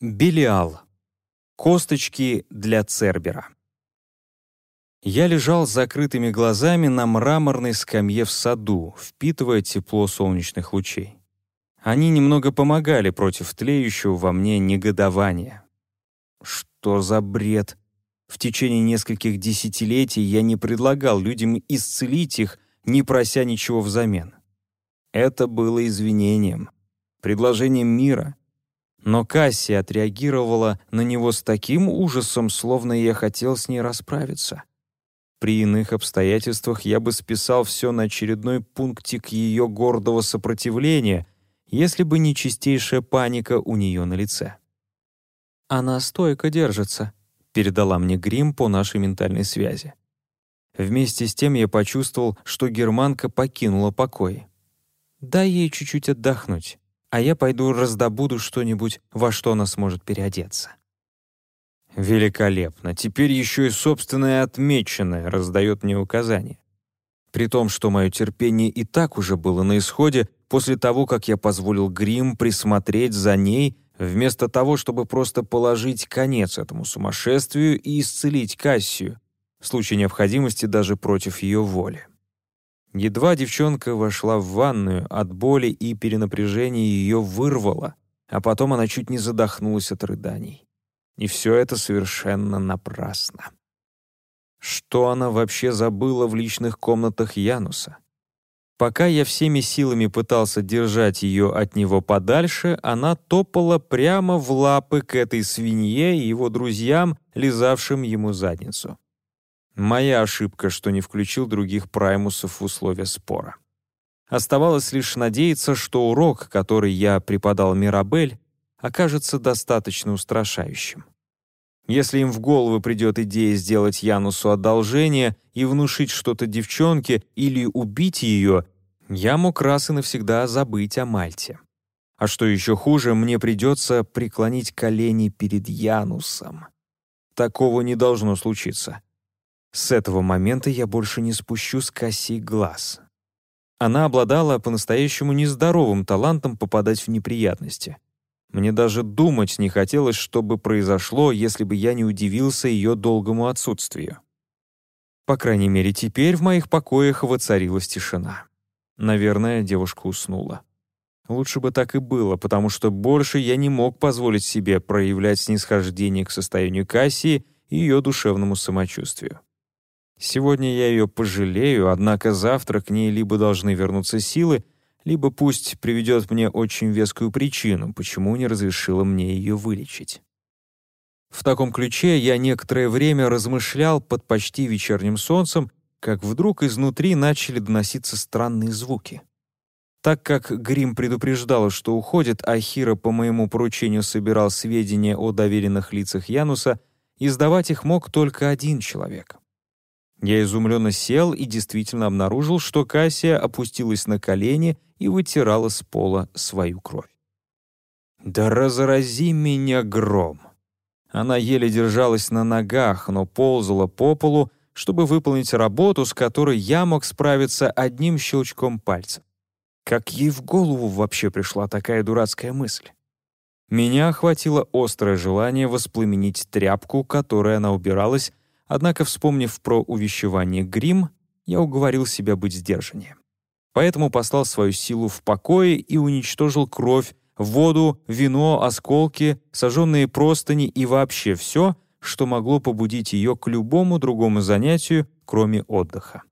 Белиал. Косточки для Цербера. Я лежал с закрытыми глазами на мраморной скамье в саду, впитывая тепло солнечных лучей. Они немного помогали против тлеющего во мне негодования. Что за бред? В течение нескольких десятилетий я не предлагал людям исцелить их, не прося ничего взамен. Это было извинением, предложением мира, но Касси отреагировала на него с таким ужасом, словно я хотел с ней расправиться. При иных обстоятельствах я бы списал все на очередной пунктик ее гордого сопротивления, если бы не чистейшая паника у нее на лице. «Она стойко держится», — передала мне грим по нашей ментальной связи. Вместе с тем я почувствовал, что германка покинула покой. «Дай ей чуть-чуть отдохнуть а я пойду раздобуду что-нибудь, во что она сможет переодеться». Великолепно. Теперь еще и собственное отмеченное раздает мне указания. При том, что мое терпение и так уже было на исходе после того, как я позволил грим присмотреть за ней, вместо того, чтобы просто положить конец этому сумасшествию и исцелить Кассию, в случае необходимости даже против ее воли. Едва девчонка вошла в ванную, от боли и перенапряжения ее вырвало, а потом она чуть не задохнулась от рыданий. И все это совершенно напрасно. Что она вообще забыла в личных комнатах Януса? Пока я всеми силами пытался держать ее от него подальше, она топала прямо в лапы к этой свинье и его друзьям, лизавшим ему задницу. Моя ошибка, что не включил других праймусов в условия спора. Оставалось лишь надеяться, что урок, который я преподал Мирабель, окажется достаточно устрашающим. Если им в голову придет идея сделать Янусу одолжение и внушить что-то девчонке или убить ее, я мог раз и навсегда забыть о Мальте. А что еще хуже, мне придется преклонить колени перед Янусом. Такого не должно случиться. С этого момента я больше не спущу с Касси глаз. Она обладала по-настоящему нездоровым талантом попадать в неприятности. Мне даже думать не хотелось, что бы произошло, если бы я не удивился ее долгому отсутствию. По крайней мере, теперь в моих покоях воцарилась тишина. Наверное, девушка уснула. Лучше бы так и было, потому что больше я не мог позволить себе проявлять снисхождение к состоянию Кассии и ее душевному самочувствию. Сегодня я ее пожалею, однако завтра к ней либо должны вернуться силы, либо пусть приведет мне очень вескую причину, почему не разрешила мне ее вылечить. В таком ключе я некоторое время размышлял под почти вечерним солнцем, как вдруг изнутри начали доноситься странные звуки. Так как Грим предупреждал, что уходит, а Хира по моему поручению собирал сведения о доверенных лицах Януса, издавать их мог только один человек. Я изумленно сел и действительно обнаружил, что Кассия опустилась на колени и вытирала с пола свою кровь. «Да разрази меня гром!» Она еле держалась на ногах, но ползала по полу, чтобы выполнить работу, с которой я мог справиться одним щелчком пальца. Как ей в голову вообще пришла такая дурацкая мысль? Меня охватило острое желание воспламенить тряпку, которой она убиралась, Однако, вспомнив про увещевание грим, я уговорил себя быть сдержаннее. Поэтому послал свою силу в покое и уничтожил кровь, воду, вино, осколки, сожженные простыни и вообще все, что могло побудить ее к любому другому занятию, кроме отдыха.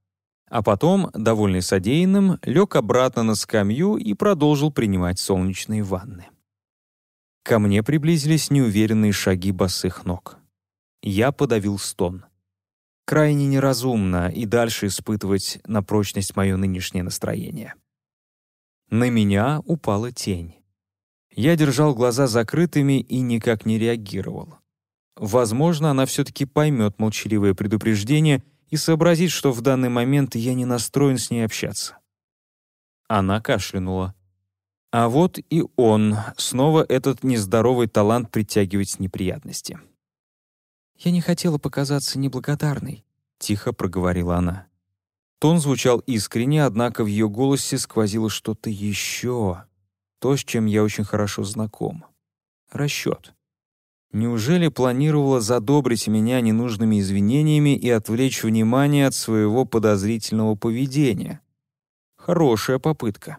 А потом, довольный содеянным, лег обратно на скамью и продолжил принимать солнечные ванны. Ко мне приблизились неуверенные шаги босых ног. Я подавил стон. Крайне неразумно и дальше испытывать на прочность мое нынешнее настроение. На меня упала тень. Я держал глаза закрытыми и никак не реагировал. Возможно, она все-таки поймет молчаливое предупреждение и сообразит, что в данный момент я не настроен с ней общаться. Она кашлянула. А вот и он, снова этот нездоровый талант притягивать неприятности. «Я не хотела показаться неблагодарной», — тихо проговорила она. Тон звучал искренне, однако в ее голосе сквозило что-то еще, то, с чем я очень хорошо знаком. Расчет. Неужели планировала задобрить меня ненужными извинениями и отвлечь внимание от своего подозрительного поведения? Хорошая попытка.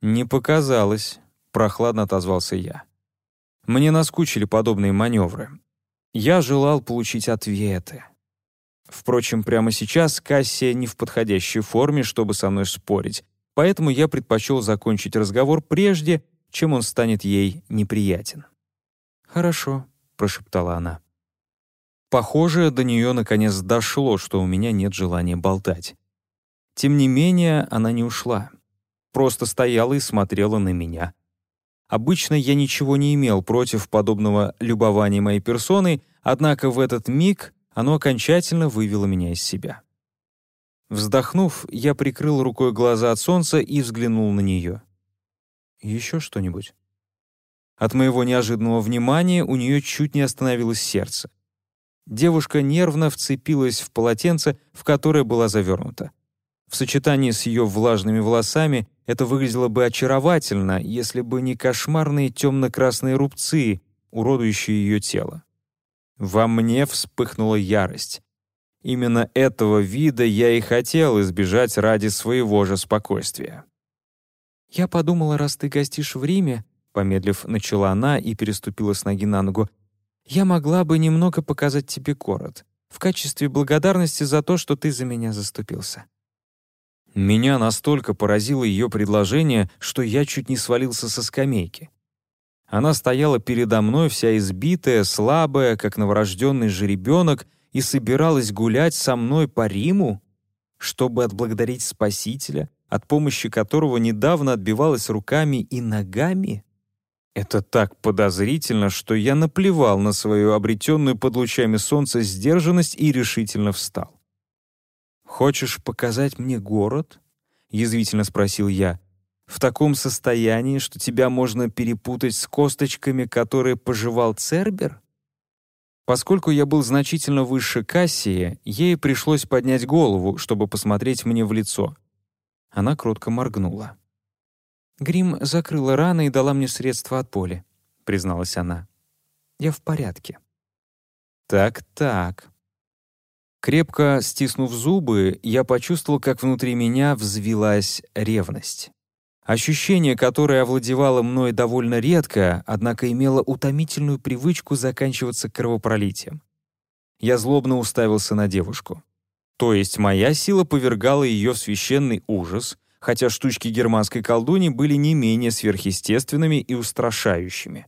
«Не показалось», — прохладно отозвался я. Мне наскучили подобные маневры. Я желал получить ответы. Впрочем, прямо сейчас Кассия не в подходящей форме, чтобы со мной спорить, поэтому я предпочел закончить разговор прежде, чем он станет ей неприятен. «Хорошо», — прошептала она. Похоже, до нее наконец дошло, что у меня нет желания болтать. Тем не менее, она не ушла. Просто стояла и смотрела на меня. Обычно я ничего не имел против подобного любования моей персоной, однако в этот миг оно окончательно вывело меня из себя. Вздохнув, я прикрыл рукой глаза от солнца и взглянул на нее. «Еще что-нибудь?» От моего неожиданного внимания у нее чуть не остановилось сердце. Девушка нервно вцепилась в полотенце, в которое была завернута. В сочетании с ее влажными волосами это выглядело бы очаровательно, если бы не кошмарные темно-красные рубцы, уродующие ее тело. Во мне вспыхнула ярость. Именно этого вида я и хотел избежать ради своего же спокойствия. «Я подумала, раз ты гостишь в Риме, Помедлив, начала она и переступила с ноги на ногу. «Я могла бы немного показать тебе город, в качестве благодарности за то, что ты за меня заступился». Меня настолько поразило ее предложение, что я чуть не свалился со скамейки. Она стояла передо мной вся избитая, слабая, как новорожденный жеребенок, и собиралась гулять со мной по Риму, чтобы отблагодарить Спасителя, от помощи которого недавно отбивалась руками и ногами. Это так подозрительно, что я наплевал на свою обретенную под лучами солнца сдержанность и решительно встал. «Хочешь показать мне город?» — язвительно спросил я. «В таком состоянии, что тебя можно перепутать с косточками, которые пожевал Цербер?» Поскольку я был значительно выше Кассии, ей пришлось поднять голову, чтобы посмотреть мне в лицо. Она кротко моргнула. «Грим закрыла раны и дала мне средства от боли», — призналась она. «Я в порядке». «Так-так». Крепко стиснув зубы, я почувствовал, как внутри меня взвилась ревность. Ощущение, которое овладевало мной довольно редко, однако имело утомительную привычку заканчиваться кровопролитием. Я злобно уставился на девушку. То есть моя сила повергала ее в священный ужас, хотя штучки германской колдуни были не менее сверхъестественными и устрашающими.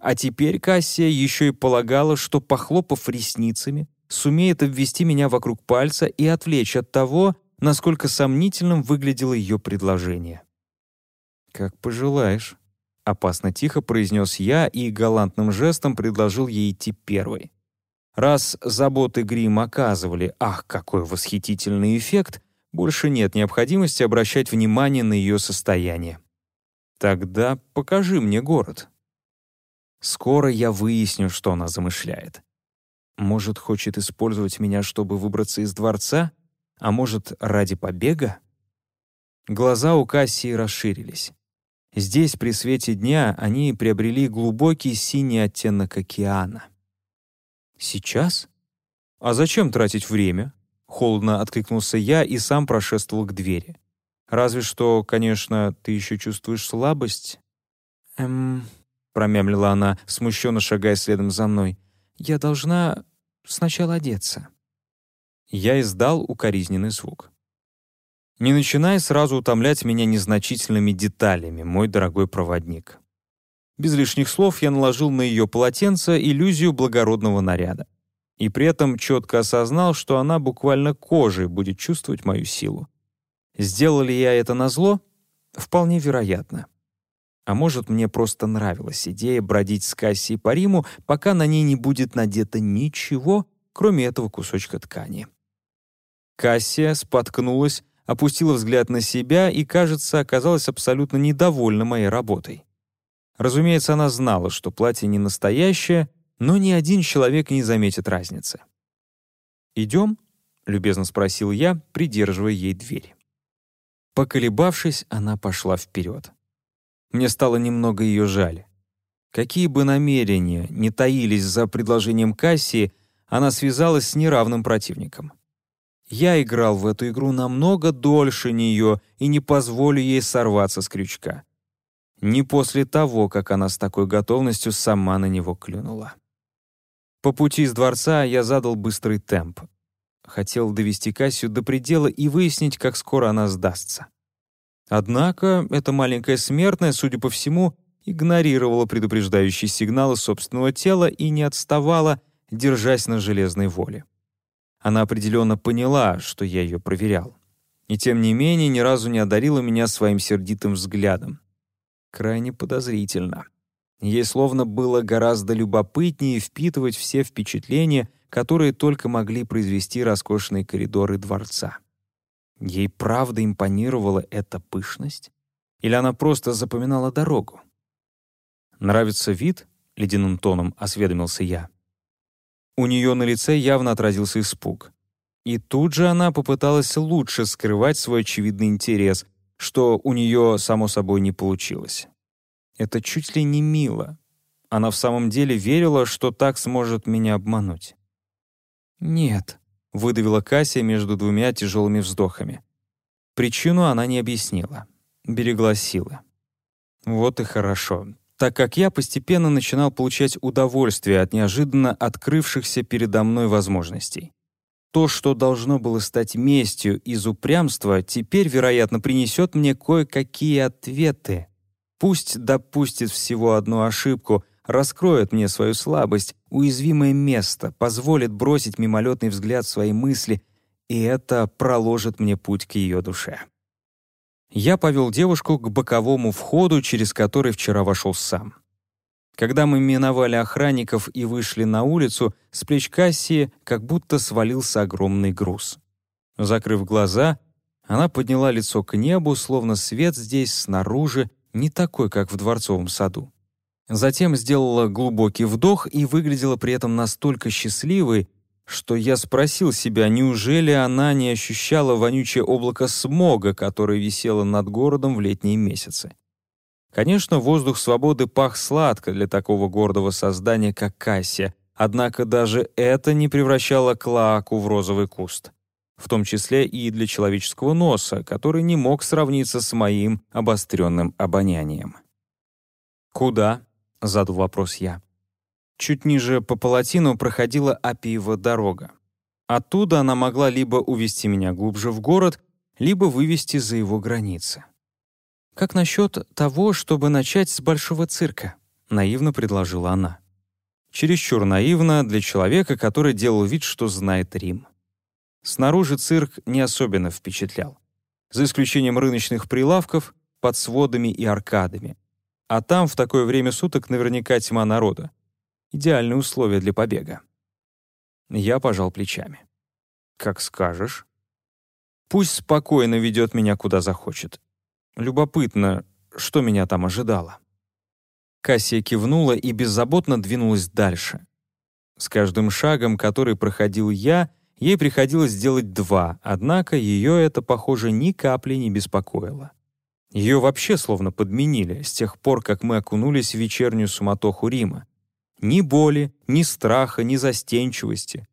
А теперь Кассия еще и полагала, что, похлопав ресницами, сумеет обвести меня вокруг пальца и отвлечь от того, насколько сомнительным выглядело ее предложение. «Как пожелаешь», — опасно тихо произнес я и галантным жестом предложил ей идти первой. Раз заботы грим оказывали, ах, какой восхитительный эффект, больше нет необходимости обращать внимание на ее состояние. Тогда покажи мне город. Скоро я выясню, что она замышляет. Может, хочет использовать меня, чтобы выбраться из дворца? А может, ради побега? Глаза у Кассии расширились. Здесь, при свете дня, они приобрели глубокий синий оттенок океана. Сейчас? А зачем тратить время? Холодно откликнулся я и сам прошествовал к двери. «Разве что, конечно, ты еще чувствуешь слабость?» «Эм...» — промямлила она, смущенно шагая следом за мной. «Я должна сначала одеться». Я издал укоризненный звук. «Не начинай сразу утомлять меня незначительными деталями, мой дорогой проводник». Без лишних слов я наложил на ее полотенце иллюзию благородного наряда и при этом четко осознал, что она буквально кожей будет чувствовать мою силу. Сделал ли я это назло? Вполне вероятно. А может, мне просто нравилась идея бродить с Кассией по Риму, пока на ней не будет надето ничего, кроме этого кусочка ткани. Кассия споткнулась, опустила взгляд на себя и, кажется, оказалась абсолютно недовольна моей работой. Разумеется, она знала, что платье не настоящее, но ни один человек не заметит разницы. «Идем?» — любезно спросил я, придерживая ей дверь. Поколебавшись, она пошла вперед. Мне стало немного ее жаль. Какие бы намерения не таились за предложением Кассии, она связалась с неравным противником. Я играл в эту игру намного дольше нее и не позволю ей сорваться с крючка. Не после того, как она с такой готовностью сама на него клюнула. По пути из дворца я задал быстрый темп. Хотел довести Кассию до предела и выяснить, как скоро она сдастся. Однако эта маленькая смертная, судя по всему, игнорировала предупреждающие сигналы собственного тела и не отставала, держась на железной воле. Она определенно поняла, что я ее проверял. И тем не менее ни разу не одарила меня своим сердитым взглядом. Крайне подозрительно. Ей словно было гораздо любопытнее впитывать все впечатления, которые только могли произвести роскошные коридоры дворца. Ей правда импонировала эта пышность? Или она просто запоминала дорогу? «Нравится вид?» — ледяным тоном осведомился я. У нее на лице явно отразился испуг. И тут же она попыталась лучше скрывать свой очевидный интерес, что у нее, само собой, не получилось. Это чуть ли не мило. Она в самом деле верила, что так сможет меня обмануть. «Нет», — выдавила Кассия между двумя тяжелыми вздохами. Причину она не объяснила. Берегла силы. Вот и хорошо, так как я постепенно начинал получать удовольствие от неожиданно открывшихся передо мной возможностей. То, что должно было стать местью из упрямства, теперь, вероятно, принесет мне кое-какие ответы. Пусть допустит всего одну ошибку, раскроет мне свою слабость, уязвимое место, позволит бросить мимолетный взгляд в свои мысли, и это проложит мне путь к ее душе. Я повел девушку к боковому входу, через который вчера вошел сам. Когда мы миновали охранников и вышли на улицу, с плеч Кассии как будто свалился огромный груз. Закрыв глаза, она подняла лицо к небу, словно свет здесь, снаружи, не такой, как в дворцовом саду. Затем сделала глубокий вдох и выглядела при этом настолько счастливой, что я спросил себя, неужели она не ощущала вонючее облако смога, которое висело над городом в летние месяцы. Конечно, воздух свободы пах сладко для такого гордого создания, как Кассия, однако даже это не превращало Клааку в розовый куст. В том числе и для человеческого носа, который не мог сравниться с моим обостренным обонянием. «Куда?» — задал вопрос я. Чуть ниже по палатину проходила Апиева дорога. Оттуда она могла либо увести меня глубже в город, либо вывести за его границы. «Как насчет того, чтобы начать с большого цирка?» — наивно предложила она. Чересчур наивно для человека, который делал вид, что знает Рим. Снаружи цирк не особенно впечатлял. За исключением рыночных прилавков под сводами и аркадами, а там в такое время суток наверняка тьма народа. Идеальные условия для побега. Я пожал плечами. «Как скажешь. Пусть спокойно ведет меня куда захочет. Любопытно, что меня там ожидало». Кассия кивнула и беззаботно двинулась дальше. С каждым шагом, который проходил я, ей приходилось делать два, однако ее это, похоже, ни капли не беспокоило. Ее вообще словно подменили с тех пор, как мы окунулись в вечернюю суматоху Рима. Ни боли, ни страха, ни застенчивости.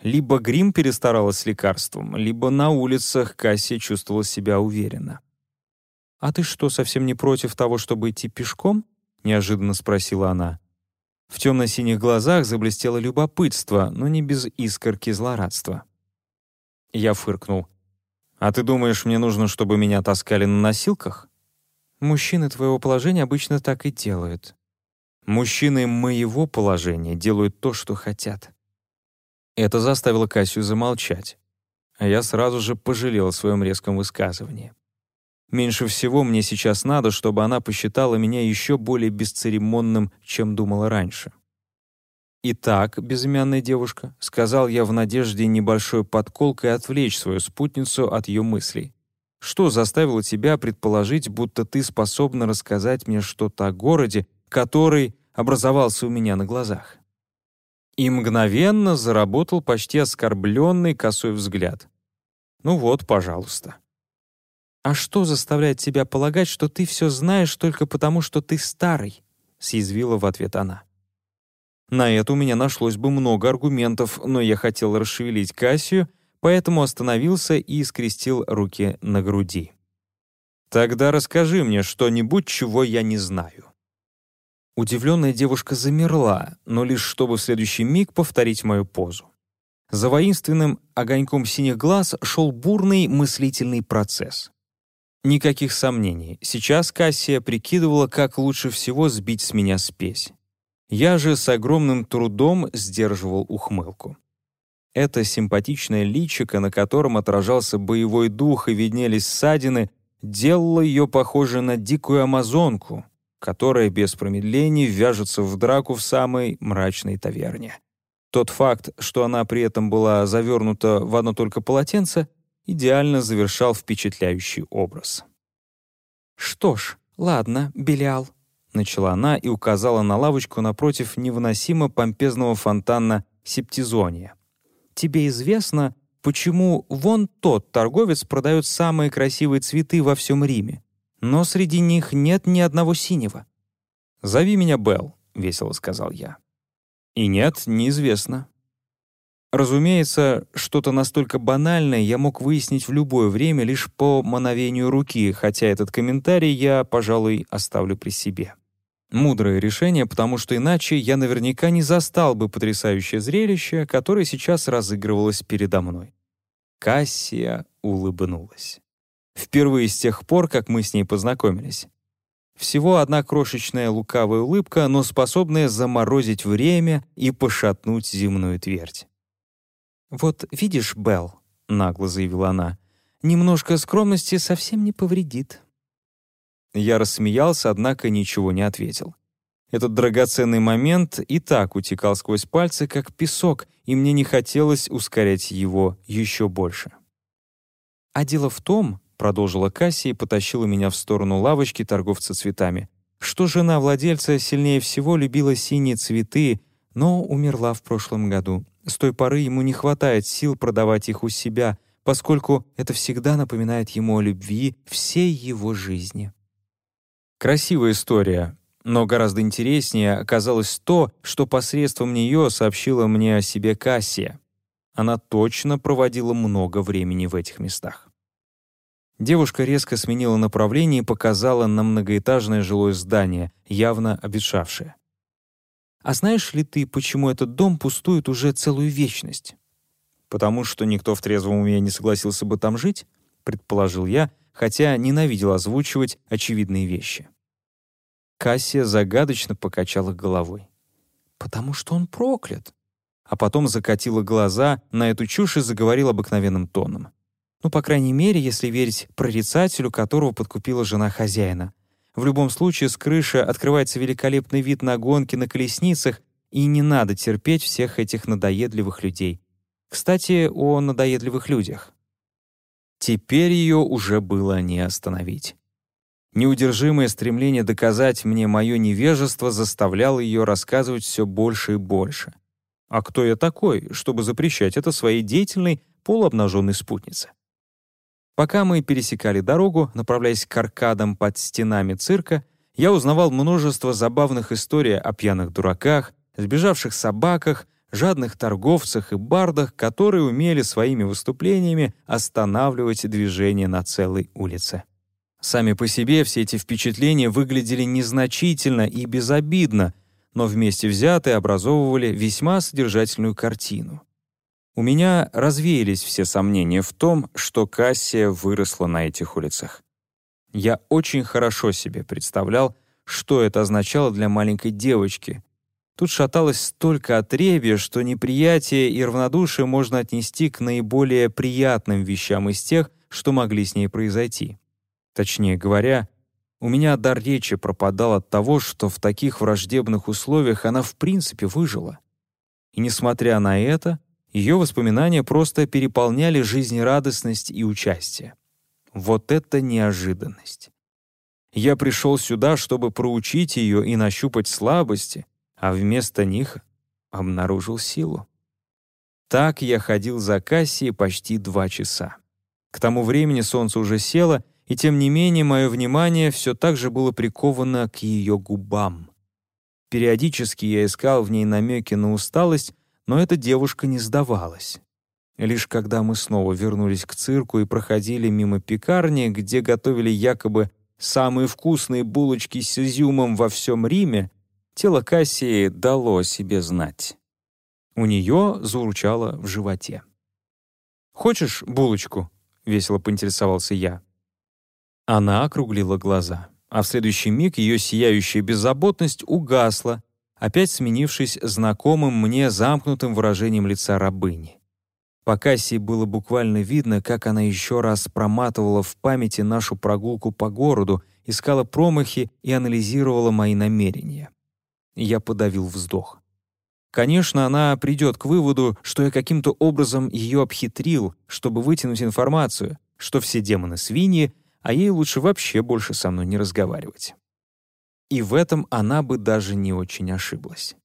Либо грим перестаралась с лекарством, либо на улицах Кассия чувствовала себя уверенно. «А ты что, совсем не против того, чтобы идти пешком?» — неожиданно спросила она. В темно-синих глазах заблестело любопытство, но не без искорки злорадства. Я фыркнул. «А ты думаешь, мне нужно, чтобы меня таскали на носилках?» «Мужчины твоего положения обычно так и делают». «Мужчины моего положения делают то, что хотят». Это заставило Кассию замолчать, а я сразу же пожалел о своем резком высказывании. Меньше всего мне сейчас надо, чтобы она посчитала меня еще более бесцеремонным, чем думала раньше. «Итак, безымянная девушка», — сказал я в надежде небольшой подколкой отвлечь свою спутницу от ее мыслей. «Что заставило тебя предположить, будто ты способна рассказать мне что-то о городе, который образовался у меня на глазах?» И мгновенно заработал почти оскорбленный косой взгляд. «Ну вот, пожалуйста». «А что заставляет тебя полагать, что ты все знаешь только потому, что ты старый?» съязвила в ответ она. На это у меня нашлось бы много аргументов, но я хотел расшевелить Кассию, поэтому остановился и скрестил руки на груди. «Тогда расскажи мне что-нибудь, чего я не знаю». Удивленная девушка замерла, но лишь чтобы в следующий миг повторить мою позу. За воинственным огоньком синих глаз шел бурный мыслительный процесс. Никаких сомнений, сейчас Кассия прикидывала, как лучше всего сбить с меня спесь. Я же с огромным трудом сдерживал ухмылку. Это симпатичное личико, на котором отражался боевой дух и виднелись ссадины, делало ее похожей на дикую амазонку, которая без промедлений вяжется в драку в самой мрачной таверне. Тот факт, что она при этом была завернута в одно только полотенце, идеально завершал впечатляющий образ. «Что ж, ладно, Белиал», — начала она и указала на лавочку напротив невыносимо помпезного фонтана Септизония. «Тебе известно, почему вон тот торговец продает самые красивые цветы во всем Риме, но среди них нет ни одного синего?» «Зови меня Белл», — весело сказал я. «И нет, неизвестно». Разумеется, что-то настолько банальное я мог выяснить в любое время лишь по мановению руки, хотя этот комментарий я, пожалуй, оставлю при себе. Мудрое решение, потому что иначе я наверняка не застал бы потрясающее зрелище, которое сейчас разыгрывалось передо мной. Кассия улыбнулась. Впервые с тех пор, как мы с ней познакомились. Всего одна крошечная лукавая улыбка, но способная заморозить время и пошатнуть земную твердь. «Вот видишь, Белл», — нагло заявила она, — «немножко скромности совсем не повредит». Я рассмеялся, однако ничего не ответил. Этот драгоценный момент и так утекал сквозь пальцы, как песок, и мне не хотелось ускорять его еще больше. «А дело в том», — продолжила Кассия и потащила меня в сторону лавочки торговца цветами, что жена владельца сильнее всего любила синие цветы, но умерла в прошлом году. С той поры ему не хватает сил продавать их у себя, поскольку это всегда напоминает ему о любви всей его жизни. Красивая история, но гораздо интереснее оказалось то, что посредством нее сообщила мне о себе Кассия. Она точно проводила много времени в этих местах. Девушка резко сменила направление и показала на многоэтажное жилое здание, явно обветшавшее. «А знаешь ли ты, почему этот дом пустует уже целую вечность?» «Потому что никто в трезвом уме не согласился бы там жить?» — предположил я, хотя ненавидел озвучивать очевидные вещи. Кассия загадочно покачала головой. «Потому что он проклят!» А потом закатила глаза на эту чушь и заговорила обыкновенным тоном. Ну, по крайней мере, если верить прорицателю, которого подкупила жена хозяина. В любом случае, с крыши открывается великолепный вид на гонки на колесницах, и не надо терпеть всех этих надоедливых людей. Кстати, о надоедливых людях. Теперь ее уже было не остановить. Неудержимое стремление доказать мне мое невежество заставляло ее рассказывать все больше и больше. А кто я такой, чтобы запрещать это своей деятельной, полуобнаженной спутнице? Пока мы пересекали дорогу, направляясь к аркадам под стенами цирка, я узнавал множество забавных историй о пьяных дураках, сбежавших собаках, жадных торговцах и бардах, которые умели своими выступлениями останавливать движение на целой улице. Сами по себе все эти впечатления выглядели незначительно и безобидно, но вместе взятые образовывали весьма содержательную картину. У меня развеялись все сомнения в том, что Кассия выросла на этих улицах. Я очень хорошо себе представлял, что это означало для маленькой девочки. Тут шаталось столько отребья, что неприятие и равнодушие можно отнести к наиболее приятным вещам из тех, что могли с ней произойти. Точнее говоря, у меня дар речи пропадал от того, что в таких враждебных условиях она в принципе выжила. И несмотря на это, ее воспоминания просто переполняли жизнерадостность и участие. Вот это неожиданность. Я пришел сюда, чтобы проучить ее и нащупать слабости, а вместо них обнаружил силу. Так я ходил за Кассией почти два часа. К тому времени солнце уже село, и тем не менее мое внимание все так же было приковано к ее губам. Периодически я искал в ней намеки на усталость, но эта девушка не сдавалась. Лишь когда мы снова вернулись к цирку и проходили мимо пекарни, где готовили якобы самые вкусные булочки с изюмом во всем Риме, тело Кассии дало себе знать. У нее заурчало в животе. «Хочешь булочку?» — весело поинтересовался я. Она округлила глаза, а в следующий миг ее сияющая беззаботность угасла, опять сменившись знакомым мне замкнутым выражением лица рабыни. По Кассии было буквально видно, как она еще раз проматывала в памяти нашу прогулку по городу, искала промахи и анализировала мои намерения. Я подавил вздох. Конечно, она придет к выводу, что я каким-то образом ее обхитрил, чтобы вытянуть информацию, что все демоны свиньи, а ей лучше вообще больше со мной не разговаривать. И в этом она бы даже не очень ошиблась.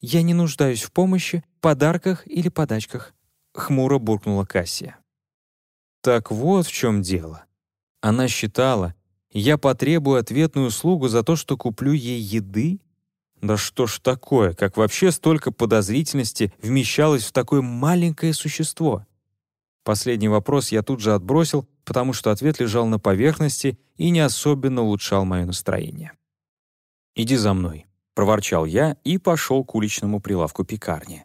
«Я не нуждаюсь в помощи, подарках или подачках», — хмуро буркнула Кассия. Так вот в чем дело. Она считала, я потребую ответную услугу за то, что куплю ей еды? Да что ж такое, как вообще столько подозрительности вмещалось в такое маленькое существо? Последний вопрос я тут же отбросил, потому что ответ лежал на поверхности и не особенно улучшал мое настроение. «Иди за мной», — проворчал я и пошел к уличному прилавку пекарни.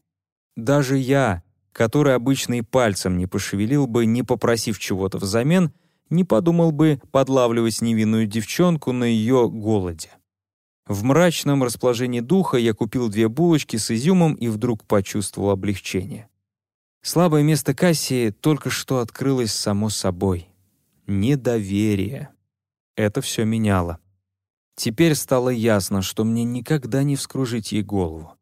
Даже я, который обычно и пальцем не пошевелил бы, не попросив чего-то взамен, не подумал бы подлавливать невинную девчонку на ее голоде. В мрачном расположении духа я купил две булочки с изюмом и вдруг почувствовал облегчение. Слабое место Кассии только что открылось само собой. Недоверие. Это все меняло. Теперь стало ясно, что мне никогда не вскружить ей голову.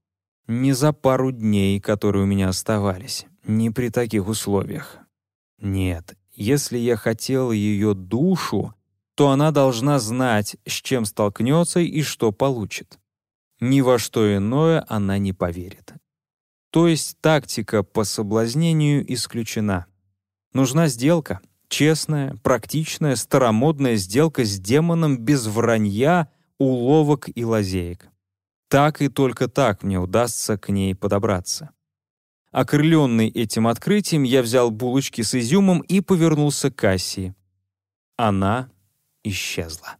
Не за пару дней, которые у меня оставались. Не при таких условиях. Нет, если я хотел ее душу, то она должна знать, с чем столкнется и что получит. Ни во что иное она не поверит. То есть тактика по соблазнению исключена. Нужна сделка, честная, практичная, старомодная сделка с демоном без вранья, уловок и лазеек. Так и только так мне удастся к ней подобраться. Окрыленный этим открытием, я взял булочки с изюмом и повернулся к Кассии. Она исчезла.